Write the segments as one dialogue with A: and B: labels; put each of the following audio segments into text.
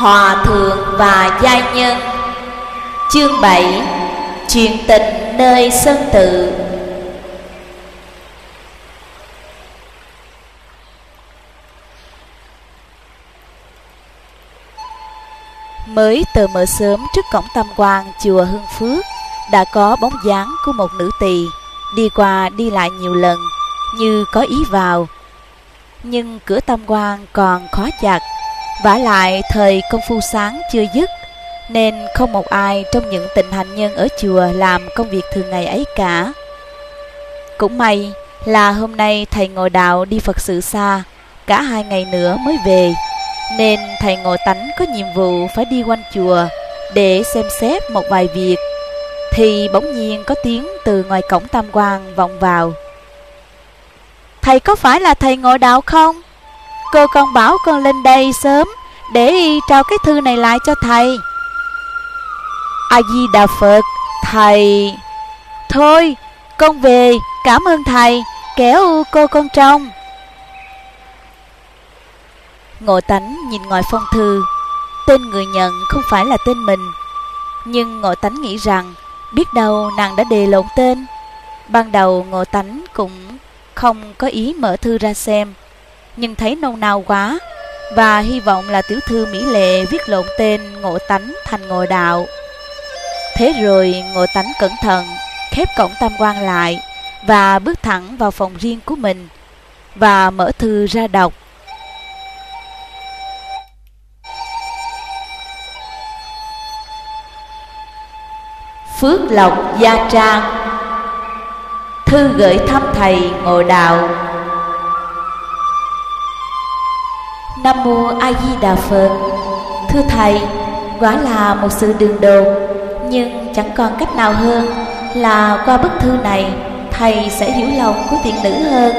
A: Hòa Thượng và Giai Nhân. Chương 7 Truyền tình nơi sân Tự. Mới tờ mở sớm trước cổng tam quan chùa Hương Phước, Đã có bóng dáng của một nữ tỳ. Đi qua đi lại nhiều lần, Như có ý vào. Nhưng cửa tam quan còn khó chặt vả lại, thời công phu sáng chưa dứt, Nên không một ai trong những tịnh hành nhân ở chùa làm công việc thường ngày ấy cả. Cũng may là hôm nay thầy ngồi đạo đi Phật sự xa, Cả hai ngày nữa mới về, Nên thầy ngồi tánh có nhiệm vụ phải đi quanh chùa Để xem xét một vài việc. Thì bỗng nhiên có tiếng từ ngoài cổng tam quan vọng vào. Thầy có phải là thầy ngồi đạo không? Cô con bảo con lên đây sớm, Để trao cái thư này lại cho thầy. A-di-đà Phật, Thầy, Thôi, con về, Cảm ơn thầy, Kéo cô con trong. Ngộ tánh nhìn ngoài phong thư, Tên người nhận không phải là tên mình. Nhưng ngộ tánh nghĩ rằng, Biết đâu nàng đã đề lộn tên. Ban đầu ngộ tánh cũng không có ý mở thư ra xem nhưng thấy nâu nao quá, và hy vọng là tiểu thư Mỹ Lệ viết lộn tên Ngộ Tánh thành Ngộ Đạo. Thế rồi Ngộ Tánh cẩn thận, khép cổng tam quan lại, và bước thẳng vào phòng riêng của mình, và mở thư ra đọc. Phước Lộc Gia Trang, Thư gửi thăm thầy Ngộ Đạo Nam Mô A Di Đà Phật. Thưa Thầy, Quả là một sự đường đột, Nhưng chẳng còn cách nào hơn Là qua bức thư này, Thầy sẽ hiểu lòng của thiện nữ hơn.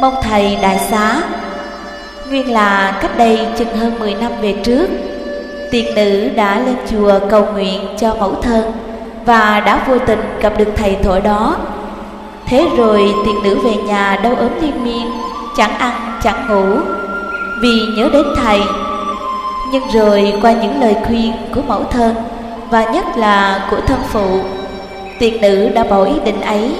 A: Mong Thầy đại xá. Nguyên là cách đây chừng hơn 10 năm về trước Tiện nữ đã lên chùa cầu nguyện cho mẫu thân Và đã vô tình gặp được thầy thổi đó. Thế rồi tiện nữ về nhà đau ốm liên miên, Chẳng ăn, chẳng ngủ vì nhớ đến thầy. Nhưng rồi qua những lời khuyên của mẫu thân, và nhất là của thân phụ tiền nữ đã bỏ ý định ấy.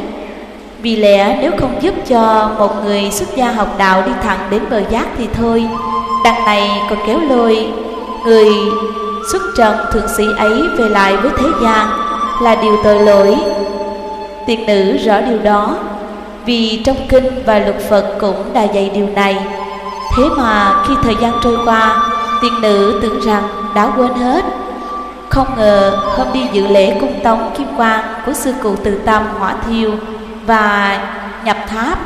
A: Vì lẽ nếu không giúp cho một người xuất gia học đạo đi thẳng đến bờ giác thì thôi, đằng này còn kéo lôi, người xuất trần thượng sĩ ấy về lại với thế gian là điều tội lỗi. Tiền nữ rõ điều đó, vì trong kinh và luật phật cũng đã dạy điều này. Thế mà khi thời gian trôi qua, Tiên nữ tưởng rằng đã quên hết. Không ngờ hôm đi dự lễ cung tống kim quang Của sư cụ từ tâm hỏa thiêu Và nhập tháp,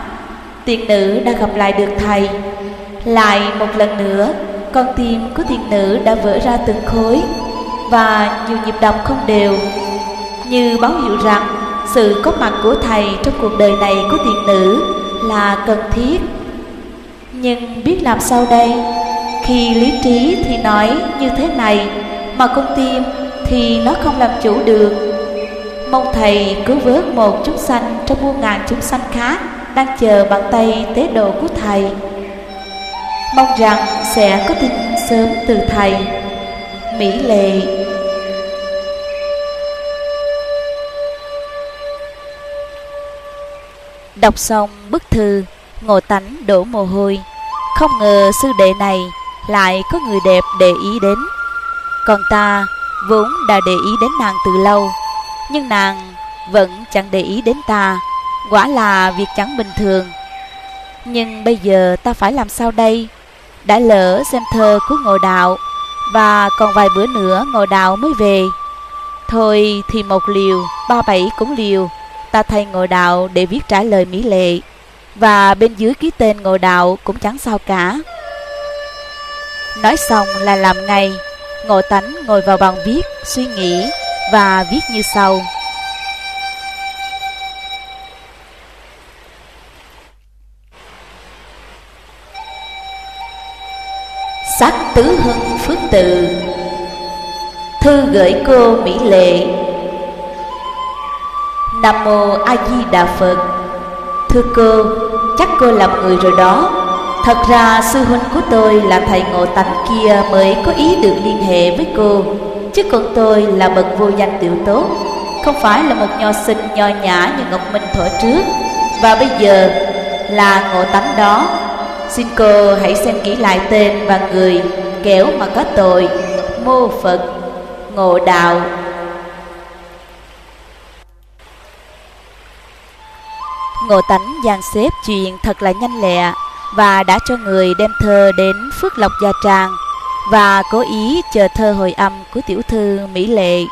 A: Tiên nữ đã gặp lại được thầy. Lại một lần nữa, Con tim của tiên nữ đã vỡ ra từng khối Và nhiều nhịp đập không đều. Như báo hiệu rằng Sự có mặt của thầy trong cuộc đời này của tiên nữ Là cần thiết nhưng biết làm sao đây? Khi lý trí thì nói như thế này, Mà con tim thì nó không làm chủ được. Mong Thầy cứ vớt một chúng sanh trong muôn ngàn chúng sanh khác Đang chờ bàn tay tế độ của Thầy. Mong rằng sẽ có tin sớm từ Thầy. Mỹ Lệ Đọc xong bức thư Ngộ tánh đổ mồ hôi không ngờ sư đệ này lại có người đẹp để ý đến. Còn ta vốn đã để ý đến nàng từ lâu Nhưng nàng vẫn chẳng để ý đến ta Quả là việc chẳng bình thường. Nhưng bây giờ ta phải làm sao đây? Đã lỡ xem thơ của ngồi đạo Và còn vài bữa nữa ngồi đạo mới về. Thôi thì một liều, ba bảy cũng liều Ta thay ngồi đạo để viết trả lời mỹ lệ và bên dưới ký tên ngồi đạo cũng chẳng sao cả. Nói xong là làm ngay Ngộ tánh ngồi vào bàn viết, suy nghĩ Và viết như sau. Sắc tứ hưng phước tự Thư gửi cô Mỹ Lệ. Nam Mô A Di Đà Phật Thưa cô, chắc cô làm người rồi đó. Thật ra, sư huynh của tôi là thầy ngộ tánh kia mới có ý được liên hệ với cô. Chứ còn tôi là bậc vô danh tiểu tốt. Không phải là một nho sinh nho nhã như Ngọc Minh thuở trước. Và bây giờ là ngộ tánh đó. Xin cô hãy xem kỹ lại tên và người kẻo mà có tội. Mô Phật, Ngộ Đạo. Ngộ tánh dàn xếp chuyện thật là nhanh lẹ và đã cho người đem thơ đến Phước Lộc Gia Trang và cố ý chờ thơ hồi âm của tiểu thư Mỹ Lệ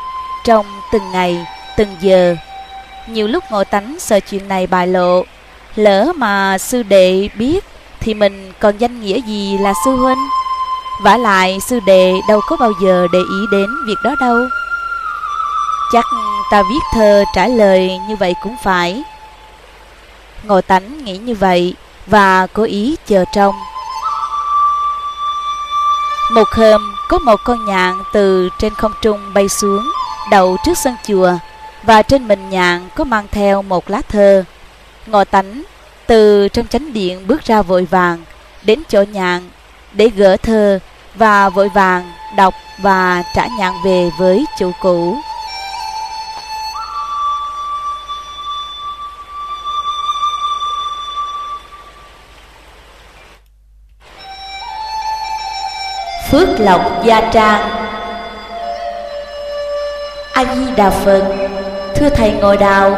A: trong từng ngày, từng giờ. Nhiều lúc ngộ tánh sợ chuyện này bại lộ, lỡ mà sư đệ biết thì mình còn danh nghĩa gì là sư huynh. vả lại sư đệ đâu có bao giờ để ý đến việc đó đâu. Chắc ta viết thơ trả lời như vậy cũng phải ngồi tánh nghĩ như vậy và cố ý chờ trông. Một hôm, có một con nhạn từ trên không trung bay xuống, đậu trước sân chùa, và trên mình nhạn có mang theo một lá thơ. Ngọ tánh từ trong chánh điện bước ra vội vàng, đến chỗ nhạn để gỡ thơ và vội vàng đọc và trả nhạn về với chủ cũ. Phước Lộc Gia Trang. A-di-đà Phật, Thưa Thầy Ngồi Đào,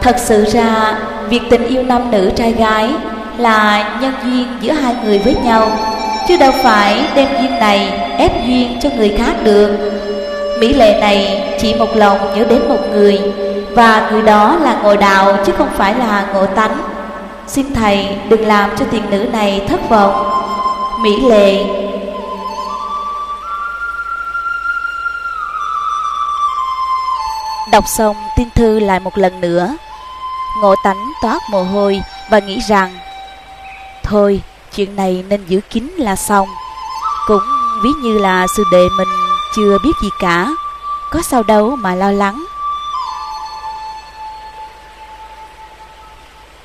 A: Thật sự ra Việc tình yêu nam nữ trai gái Là nhân duyên giữa hai người với nhau, Chứ đâu phải đem duyên này ép duyên cho người khác được. Mỹ lệ này chỉ một lòng nhớ đến một người, Và người đó là ngồi đạo chứ không phải là ngộ tánh. Xin Thầy đừng làm cho tiền nữ này thất vọng. Mỹ lệ Đọc xong, tin thư lại một lần nữa. Ngộ tánh toát mồ hôi và nghĩ rằng, Thôi, chuyện này nên giữ kín là xong. Cũng ví như là sư đệ mình chưa biết gì cả. Có sao đâu mà lo lắng.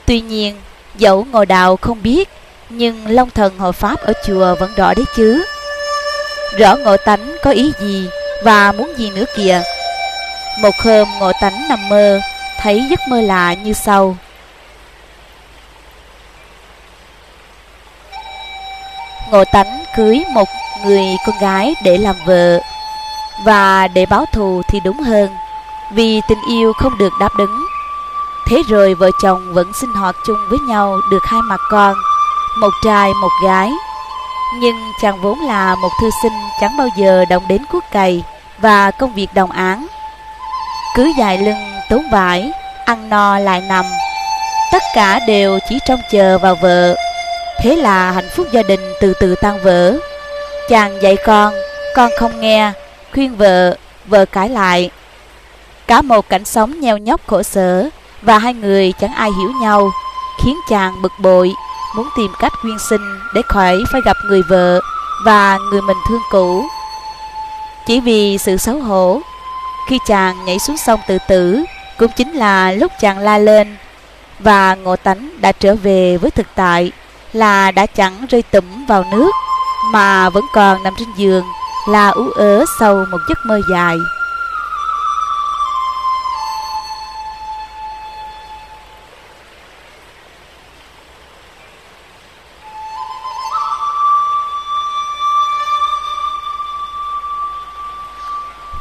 A: Tuy nhiên, dẫu ngồi đạo không biết, Nhưng long thần hộ pháp ở chùa vẫn rõ đấy chứ. Rõ ngộ tánh có ý gì và muốn gì nữa kìa một hôm ngộ tánh nằm mơ, Thấy giấc mơ lạ như sau. Ngộ tánh cưới một người con gái để làm vợ. Và để báo thù thì đúng hơn, Vì tình yêu không được đáp ứng. Thế rồi vợ chồng vẫn sinh hoạt chung với nhau được hai mặt con, Một trai, một gái. Nhưng chàng vốn là một thư sinh chẳng bao giờ động đến cuốc cày Và công việc đồng án cứ dài lưng, tốn vải, Ăn no lại nằm. Tất cả đều chỉ trông chờ vào vợ. Thế là hạnh phúc gia đình từ từ tan vỡ. Chàng dạy con Con không nghe, Khuyên vợ Vợ cãi lại. Cả một cảnh sống nheo nhóc khổ sở, Và hai người chẳng ai hiểu nhau, Khiến chàng bực bội, Muốn tìm cách quyên sinh Để khỏi phải gặp người vợ Và người mình thương cũ. Chỉ vì sự xấu hổ khi chàng nhảy xuống sông tự tử, Cũng chính là lúc chàng la lên, Và ngộ tánh đã trở về với thực tại Là đã chẳng rơi tủm vào nước, Mà vẫn còn nằm trên giường, Là ú ớ sau một giấc mơ dài.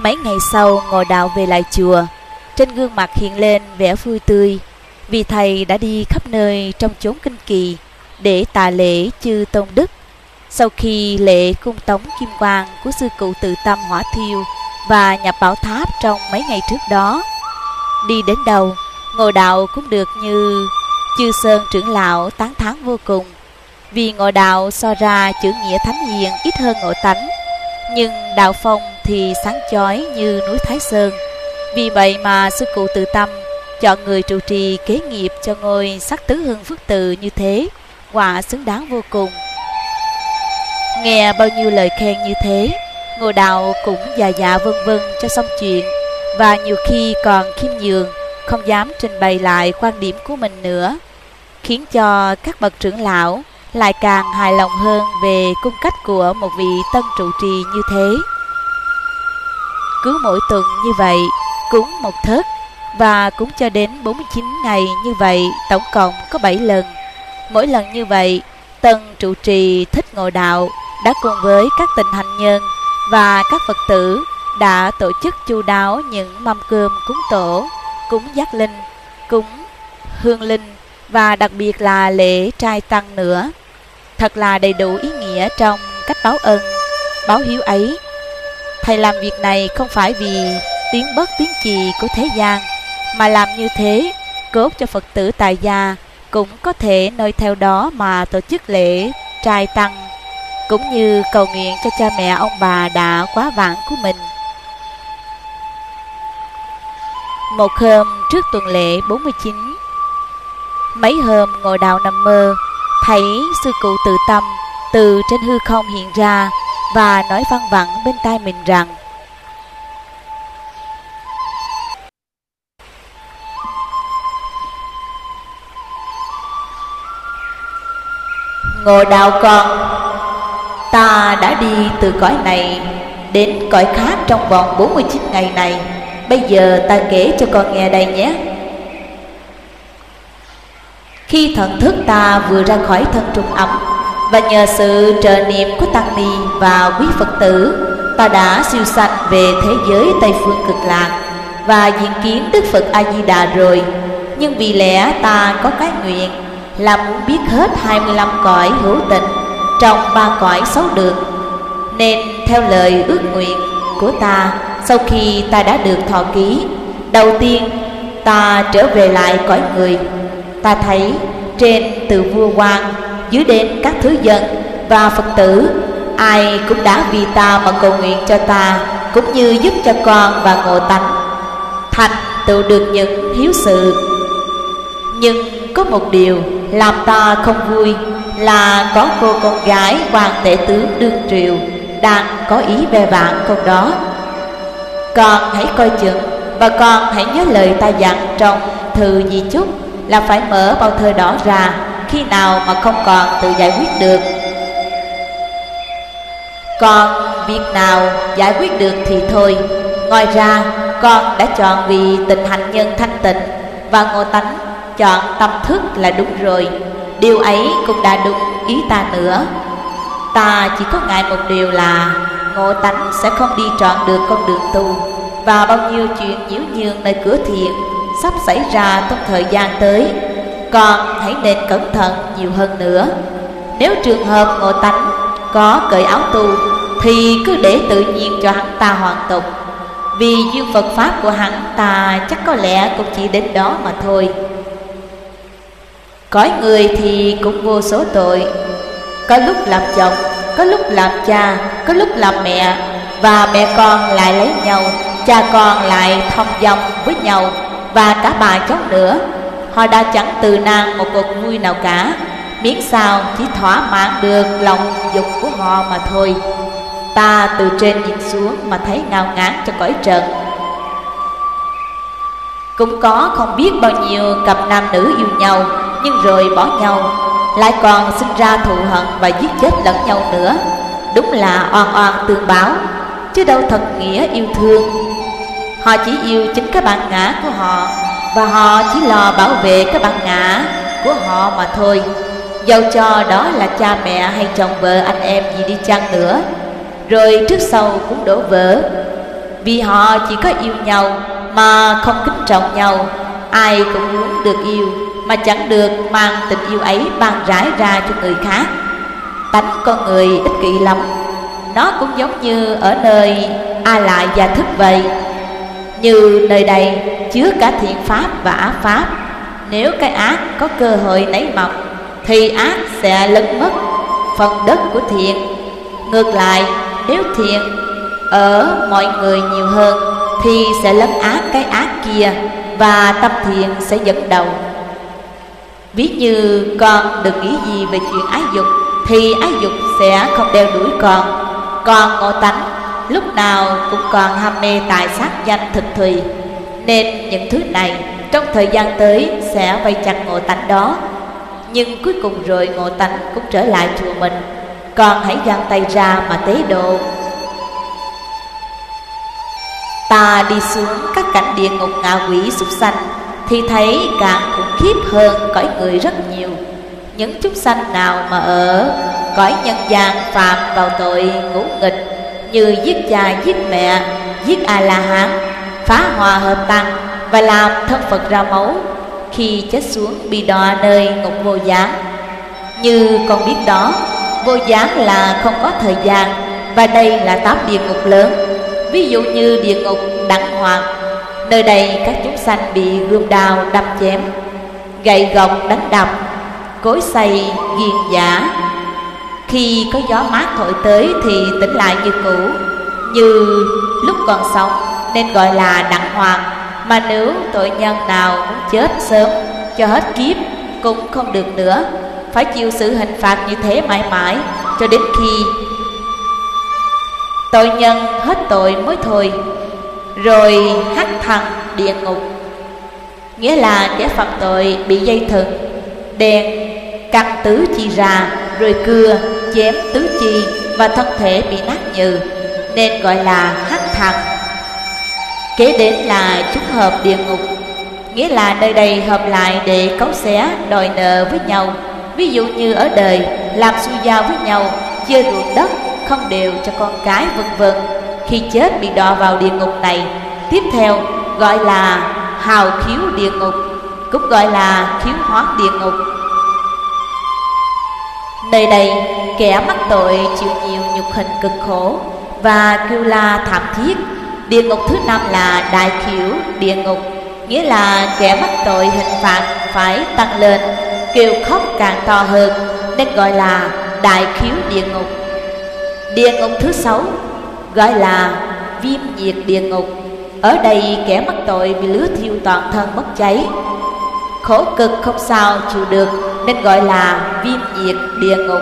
A: Mấy ngày sau, ngồi đạo về lại chùa. Trên gương mặt hiện lên vẻ vui tươi. Vì thầy đã đi khắp nơi trong chốn kinh kỳ Để tạ lễ chư tôn đức. Sau khi lễ cung tống kim quang của sư cụ tự tâm hỏa thiêu Và nhập bảo tháp trong mấy ngày trước đó, Đi đến đầu Ngồi đạo cũng được như Chư Sơn trưởng lão tán thán vô cùng. Vì ngồi đạo so ra chữ nghĩa thánh hiền ít hơn ngộ tánh, Nhưng đạo phong thì sáng chói như núi Thái Sơn. Vì vậy mà sư cụ tự tâm chọn người trụ trì kế nghiệp cho ngôi sắc tứ hương phước tự như thế, quả xứng đáng vô cùng. Nghe bao nhiêu lời khen như thế, Ngô Đạo cũng già dạ vân vân cho xong chuyện và nhiều khi còn khiêm nhường, không dám trình bày lại quan điểm của mình nữa, khiến cho các bậc trưởng lão lại càng hài lòng hơn về cung cách của một vị tân trụ trì như thế. Cứ mỗi tuần như vậy, cúng một thớt và cúng cho đến 49 ngày như vậy, tổng cộng có 7 lần. Mỗi lần như vậy, tân trụ trì thích ngộ đạo đã cùng với các tình hành nhân và các Phật tử đã tổ chức chu đáo những mâm cơm cúng tổ, cúng giác linh, cúng hương linh và đặc biệt là lễ trai tăng nữa. Thật là đầy đủ ý nghĩa trong cách báo ơn, báo hiếu ấy. Thầy làm việc này không phải vì tiếng bất tiếng trì của thế gian, mà làm như thế cốt cho Phật tử tại gia cũng có thể nơi theo đó mà tổ chức lễ trai tăng, cũng như cầu nguyện cho cha mẹ ông bà đã quá vãng của mình. Một hôm trước tuần lễ 49 Mấy hôm ngồi đào nằm mơ Thấy sư cụ tự tâm Từ trên hư không hiện ra và nói văng vẳng bên tai mình rằng Ngồi đạo con, Ta đã đi từ cõi này Đến cõi khác trong vòng 49 ngày này. Bây giờ ta kể cho con nghe đây nhé. Khi thần thức ta vừa ra khỏi thân trung ấm và nhờ sự trợ niệm của Tăng Ni và quý Phật tử, Ta đã siêu sanh về thế giới Tây Phương cực lạc Và diện kiến Đức Phật A-di-đà rồi. Nhưng vì lẽ ta có cái nguyện Là muốn biết hết 25 cõi hữu tình Trong ba cõi sáu đường. Nên theo lời ước nguyện của ta, sau khi ta đã được thọ ký, Đầu tiên ta trở về lại cõi người. Ta thấy trên từ vua quan dưới đến các thứ dân. Và Phật tử, Ai cũng đã vì ta mà cầu nguyện cho ta, Cũng như giúp cho con và ngộ tánh, Thành tựu được những hiếu sự. Nhưng có một điều làm ta không vui Là có cô con gái hoàng tể tướng đương triều Đang có ý về bạn con đó. Con hãy coi chừng Và con hãy nhớ lời ta dặn trong thư di chúc Là phải mở bao thơ đó ra. Khi nào mà không còn tự giải quyết được? Còn việc nào giải quyết được thì thôi. Ngoài ra, con đã chọn vì tình hạnh nhân thanh tịnh Và ngộ tánh, chọn tâm thức là đúng rồi. Điều ấy cũng đã đúng ý ta nữa. Ta chỉ có ngại một điều là ngộ tánh sẽ không đi trọn được con đường tu. Và bao nhiêu chuyện nhiễu nhương nơi cửa thiện sắp xảy ra trong thời gian tới con hãy nên cẩn thận nhiều hơn nữa. Nếu trường hợp ngộ tánh có cởi áo tu thì cứ để tự nhiên cho hắn ta hoàn tục. Vì duyên Phật Pháp của hắn ta chắc có lẽ cũng chỉ đến đó mà thôi. Cõi người thì cũng vô số tội. Có lúc làm chồng có lúc làm cha, có lúc làm mẹ Và mẹ con lại lấy nhau Cha con lại thông dòng với nhau Và cả bà cháu nữa. Họ đã chẳng từ nan một cuộc vui nào cả. Miễn sao chỉ thỏa mãn được lòng dục của họ mà thôi. Ta từ trên nhìn xuống mà thấy ngao ngán cho cõi trần. Cũng có không biết bao nhiêu cặp nam nữ yêu nhau, Nhưng rồi bỏ nhau, lại còn sinh ra thù hận và giết chết lẫn nhau nữa. Đúng là oan oan tương báo, chứ đâu thật nghĩa yêu thương. Họ chỉ yêu chính cái bản ngã của họ và họ chỉ lo bảo vệ cái bản ngã của họ mà thôi. Dẫu cho đó là cha mẹ hay chồng vợ anh em gì đi chăng nữa, rồi trước sau cũng đổ vỡ. Vì họ chỉ có yêu nhau mà không kính trọng nhau, ai cũng muốn được yêu mà chẳng được mang tình yêu ấy ban rải ra cho người khác. Tánh con người ích kỷ lắm, nó cũng giống như ở nơi a lại và thức vậy như nơi đây chứa cả thiện pháp và ác pháp. Nếu cái ác có cơ hội nảy mọc, thì ác sẽ lấn mất phần đất của thiện. Ngược lại, nếu thiện ở mọi người nhiều hơn, thì sẽ lấn ác cái ác kia và tâm thiện sẽ dẫn đầu. Ví như con đừng nghĩ gì về chuyện ái dục, Thì ái dục sẽ không đeo đuổi con. Con ngộ tánh lúc nào cũng còn ham mê tài sát danh thực thùy. Nên những thứ này trong thời gian tới sẽ vây chặt ngộ tánh đó. Nhưng cuối cùng rồi ngộ tánh cũng trở lại chùa mình. Còn hãy giang tay ra mà tế độ. Ta đi xuống các cảnh địa ngục ngạ quỷ súc sanh, Thì thấy càng khủng khiếp hơn cõi người rất nhiều. Những chúng sanh nào mà ở cõi nhân gian phạm vào tội ngũ nghịch như giết cha giết mẹ, giết A-la-hán, phá hòa hợp tăng Và làm thân Phật ra máu. Khi chết xuống bị đọa nơi ngục vô gián. Như con biết đó, vô gián là không có thời gian Và đây là tám địa ngục lớn. Ví dụ như địa ngục đẳng hoàng Nơi đây các chúng sanh bị gươm đào đâm chém Gậy gộc đánh đập Cối xay nghiền giả khi có gió mát thổi tới thì tỉnh lại như cũ. Như lúc còn sống, nên gọi là đặng hoàng. Mà nếu tội nhân nào muốn chết sớm, cho hết kiếp, cũng không được nữa. Phải chịu sự hình phạt như thế mãi mãi, Cho đến khi Tội nhân hết tội mới thôi, Rồi hắt thằng địa ngục. Nghĩa là kẻ phạm tội bị dây thừng Đèn căng tứ chi ra, Rồi cưa chém tứ chi Và thân thể bị nát nhừ, Nên gọi là hắc thạch. Kế đến là chúng hợp địa ngục, Nghĩa là nơi đây hợp lại để cấu xé, đòi nợ với nhau. Ví dụ như ở đời, làm xui giao với nhau, Chia ruộng đất, không đều cho con cái, vân vân. Khi chết bị đọa vào địa ngục này, tiếp theo gọi là hào khiếu địa ngục, cũng gọi là khiếu hóa địa ngục nơi đây, kẻ mắc tội chịu nhiều nhục hình cực khổ và kêu la thảm thiết. Địa ngục thứ năm là đại khiếu địa ngục, nghĩa là kẻ mắc tội hình phạt phải tăng lên, kêu khóc càng to hơn, nên gọi là đại khiếu địa ngục. Địa ngục thứ sáu gọi là viêm nhiệt địa ngục. Ở đây, kẻ mắc tội bị lửa thiêu toàn thân mất cháy. Khổ cực không sao chịu được nên gọi là viêm nhiệt địa ngục.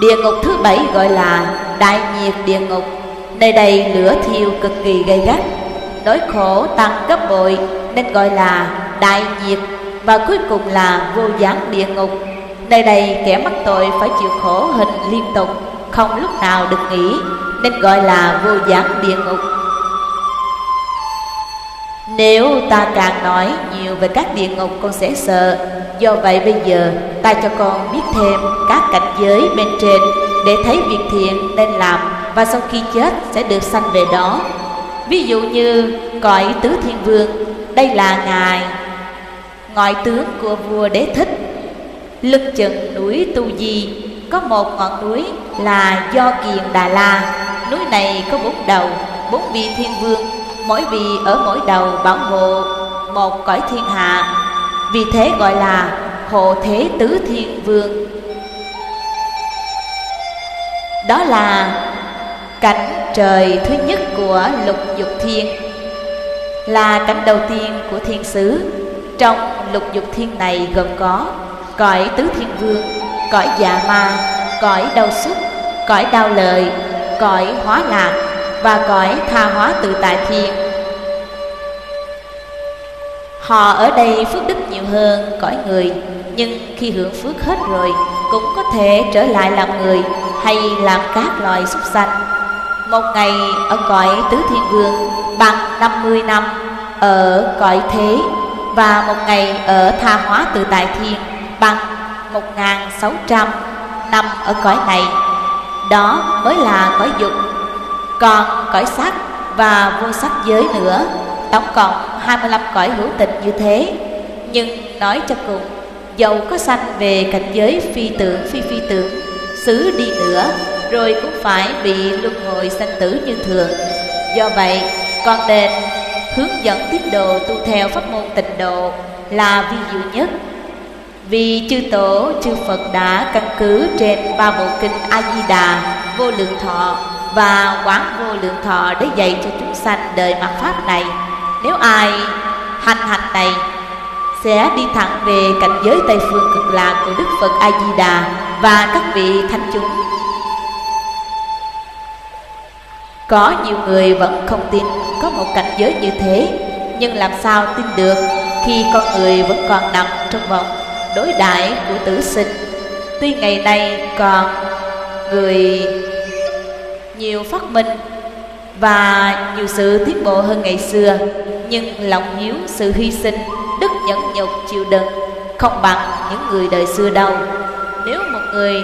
A: Địa ngục thứ bảy gọi là đại nhiệt địa ngục. Nơi đây lửa thiêu cực kỳ gay gắt, Nỗi khổ tăng gấp bội, nên gọi là đại nhiệt Và cuối cùng là vô gián địa ngục. Nơi đây kẻ mắc tội phải chịu khổ hình liên tục, không lúc nào được nghỉ, nên gọi là vô gián địa ngục nếu ta càng nói nhiều về các địa ngục con sẽ sợ. Do vậy bây giờ ta cho con biết thêm các cảnh giới bên trên Để thấy việc thiện nên làm Và sau khi chết sẽ được sanh về đó. Ví dụ như cõi tứ thiên vương Đây là ngài Ngoại tướng của vua đế thích. Lưng chừng núi Tu Di có một ngọn núi là do kiền Đà La. Núi này có bốn đầu, bốn vị thiên vương. Mỗi vị ở mỗi đầu bảo hộ một cõi thiên hạ. Vì thế gọi là hộ thế tứ thiên vương. Đó là cảnh trời thứ nhất của lục dục thiên Là cảnh đầu tiên của thiên sứ. Trong lục dục thiên này gồm có cõi tứ thiên vương cõi dạ ma, cõi đau xúc, cõi đau lợi, cõi hóa lạc và cõi tha hóa tự tại thiên. Họ ở đây phước đức nhiều hơn cõi người, nhưng khi hưởng phước hết rồi cũng có thể trở lại làm người hay làm các loài súc sanh. Một ngày ở cõi tứ thiên vương bằng 50 năm ở cõi thế và một ngày ở tha hóa tự tại thiên bằng 1.600 năm ở cõi này Đó mới là cõi dục Còn cõi sắc và vô sắc giới nữa Tổng cộng 25 cõi hữu tình như thế. Nhưng nói cho cùng Dầu có sanh về cảnh giới phi tưởng phi phi tưởng Xứ đi nữa Rồi cũng phải bị luân hồi sanh tử như thường. Do vậy con đền hướng dẫn tín đồ tu theo pháp môn tịnh độ là vi diệu nhất. Vì chư tổ, chư Phật đã căn cứ trên ba bộ kinh A-di-đà, vô lượng thọ và quán vô lượng thọ để dạy cho chúng sanh đời mặt Pháp này. Nếu ai hành hành này sẽ đi thẳng về cảnh giới Tây Phương cực lạc của Đức Phật A-di-đà và các vị thánh chúng. Có nhiều người vẫn không tin có một cảnh giới như thế, nhưng làm sao tin được khi con người vẫn còn nằm trong vòng đối đãi của tử sinh Tuy ngày nay còn người nhiều phát minh và nhiều sự tiến bộ hơn ngày xưa Nhưng lòng hiếu, sự hy sinh, đức nhẫn nhục chịu đựng Không bằng những người đời xưa đâu. Nếu một người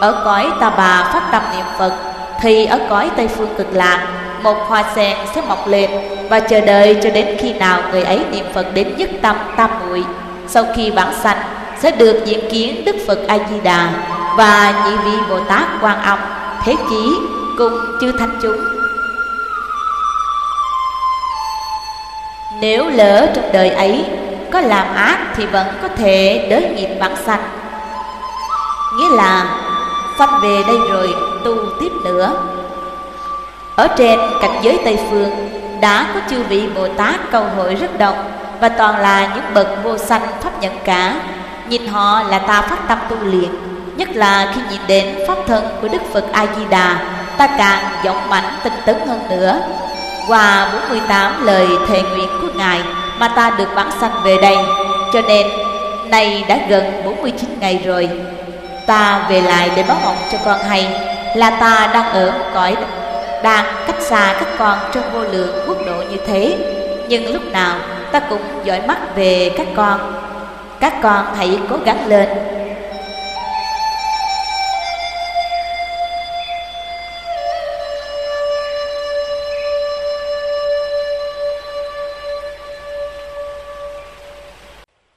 A: ở cõi ta bà phát tâm niệm Phật Thì ở cõi Tây Phương cực lạc Một hoa sen sẽ mọc lên Và chờ đợi cho đến khi nào người ấy niệm Phật đến nhất tâm tam muội. Sau khi bản sanh sẽ được diễn kiến Đức Phật A-di-đà Và nhị vị Bồ Tát Quan Âm Thế Chí cùng chư thánh chúng. Nếu lỡ trong đời ấy có làm ác thì vẫn có thể đới nghiệp bản sanh. Nghĩa là, sanh về đây rồi tu tiếp nữa. Ở trên cảnh giới Tây Phương đã có chư vị Bồ Tát cầu hội rất đông Và toàn là những bậc vô sanh pháp nhận cả. Nhìn họ là ta phát tâm tu luyện, Nhất là khi nhìn đến pháp thân của Đức Phật A-di-đà Ta càng vọng mạnh tinh tấn hơn nữa và 48 lời thề nguyện của Ngài Mà ta được bản sanh về đây. Cho nên, nay đã gần 49 ngày rồi. Ta về lại để báo mộng cho con hay Là ta đang ở một cõi Đang cách xa các con trong vô lượng quốc độ như thế. Nhưng lúc nào ta cũng dõi mắt về các con. Các con hãy cố gắng lên.